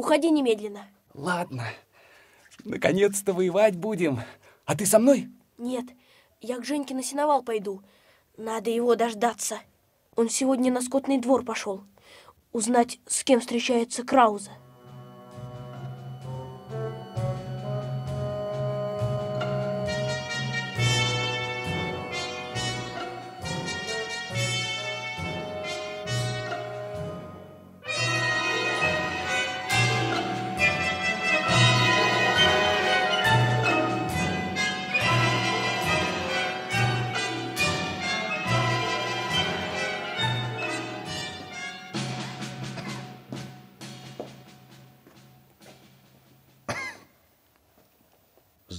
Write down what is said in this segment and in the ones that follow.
Уходи немедленно. Ладно. Наконец-то воевать будем. А ты со мной? Нет, я к Женьке на сеновал пойду. Надо его дождаться. Он сегодня на скотный двор пошел. Узнать, с кем встречается Крауза.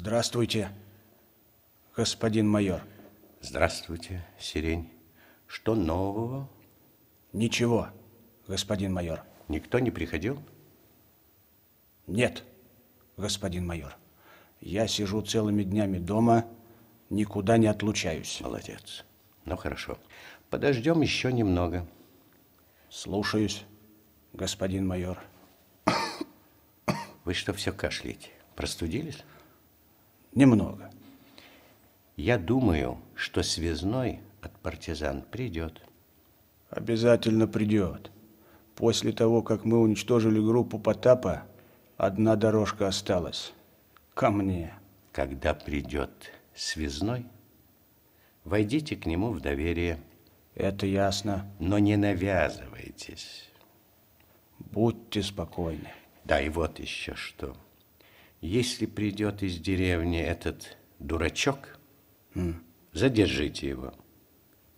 Здравствуйте, господин майор. Здравствуйте, Сирень. Что нового? Ничего, господин майор. Никто не приходил? Нет, господин майор. Я сижу целыми днями дома, никуда не отлучаюсь. Молодец. Ну, хорошо. Подождем еще немного. Слушаюсь, господин майор. Вы что все кашляете? Простудились? Немного. Я думаю, что связной от партизан придет. Обязательно придет. После того, как мы уничтожили группу Потапа, одна дорожка осталась. Ко мне. Когда придет связной, войдите к нему в доверие. Это ясно. Но не навязывайтесь. Будьте спокойны. Да, и вот еще что. Если придет из деревни этот дурачок, mm. задержите его.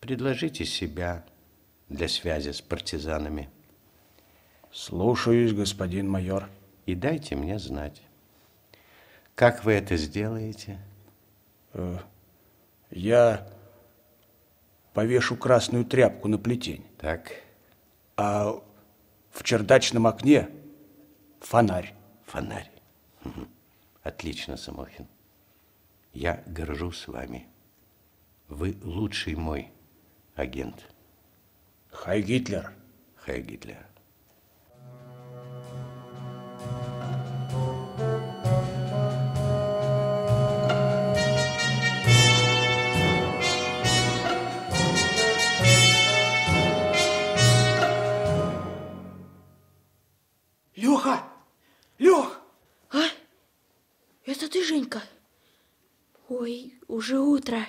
Предложите себя для связи с партизанами. Слушаюсь, господин майор. И дайте мне знать. Как вы это сделаете? Э, я повешу красную тряпку на плетень. Так. А в чердачном окне фонарь. Фонарь. Угу. Отлично, Самохин. Я горжусь вами. Вы лучший мой агент. Хай Гитлер. Хай Гитлер. Уже утро.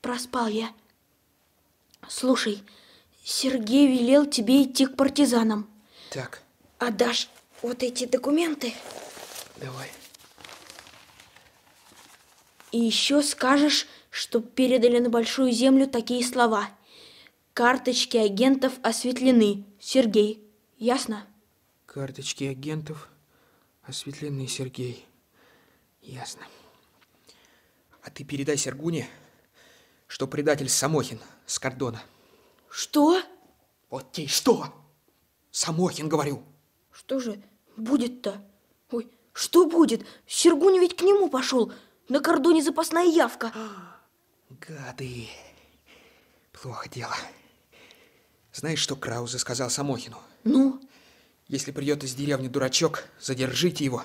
Проспал я. Слушай, Сергей велел тебе идти к партизанам. Так. Отдашь вот эти документы? Давай. И еще скажешь, что передали на Большую Землю такие слова. Карточки агентов осветлены. Сергей. Ясно? Карточки агентов осветлены, Сергей. Ясно. А ты передай Сергуне, что предатель Самохин с кордона. Что? Вот тебе что? Самохин, говорю. Что же будет-то? Ой, что будет? Сергуня ведь к нему пошел. На кордоне запасная явка. Гады. Плохо дело. Знаешь, что Краузе сказал Самохину? Ну? Если придет из деревни дурачок, задержите его.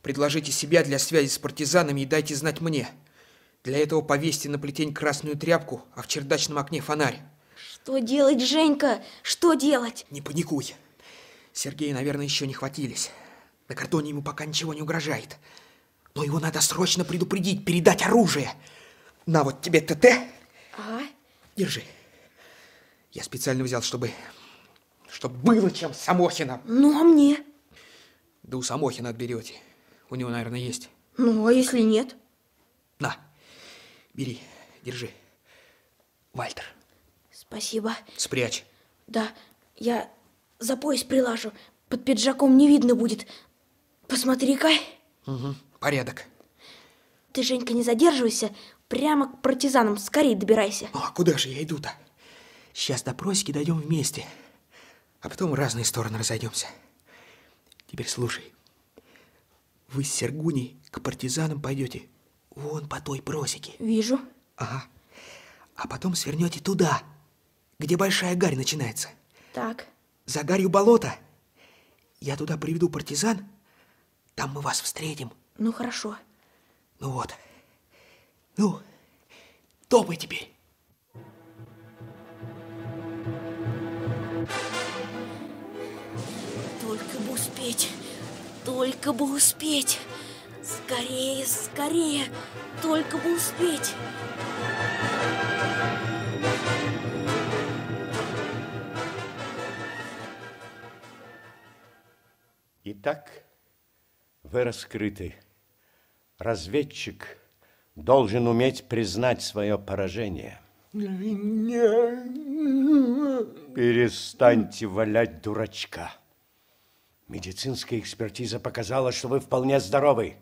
Предложите себя для связи с партизанами и дайте знать мне. Для этого повесьте на плетень красную тряпку, а в чердачном окне фонарь. Что делать, Женька? Что делать? Не паникуй. Сергея, наверное, еще не хватились. На кордоне ему пока ничего не угрожает. Но его надо срочно предупредить, передать оружие. На вот тебе ТТ. Ага. Держи. Я специально взял, чтобы... Чтобы было чем Самохина. Ну, а мне? Да у Самохина отберете. У него, наверное, есть. Ну, а если нет? На. Бери, держи. Вальтер. Спасибо. Спрячь. Да, я за пояс прилажу. Под пиджаком не видно будет. Посмотри-ка. Угу, порядок. Ты, Женька, не задерживайся. Прямо к партизанам скорее добирайся. А куда же я иду-то? Сейчас до просеки дойдем вместе. А потом в разные стороны разойдемся. Теперь слушай. Вы с Сергуней к партизанам пойдете Вон по той просеке. Вижу. Ага. А потом свернете туда, где Большая Гарь начинается. Так. За гарью болото. Я туда приведу партизан, там мы вас встретим. Ну, хорошо. Ну вот. Ну, топай теперь. Только бы успеть, только бы успеть. Скорее, скорее, только бы успеть. Итак, вы раскрыты. Разведчик должен уметь признать свое поражение. Перестаньте валять дурачка. Медицинская экспертиза показала, что вы вполне здоровы.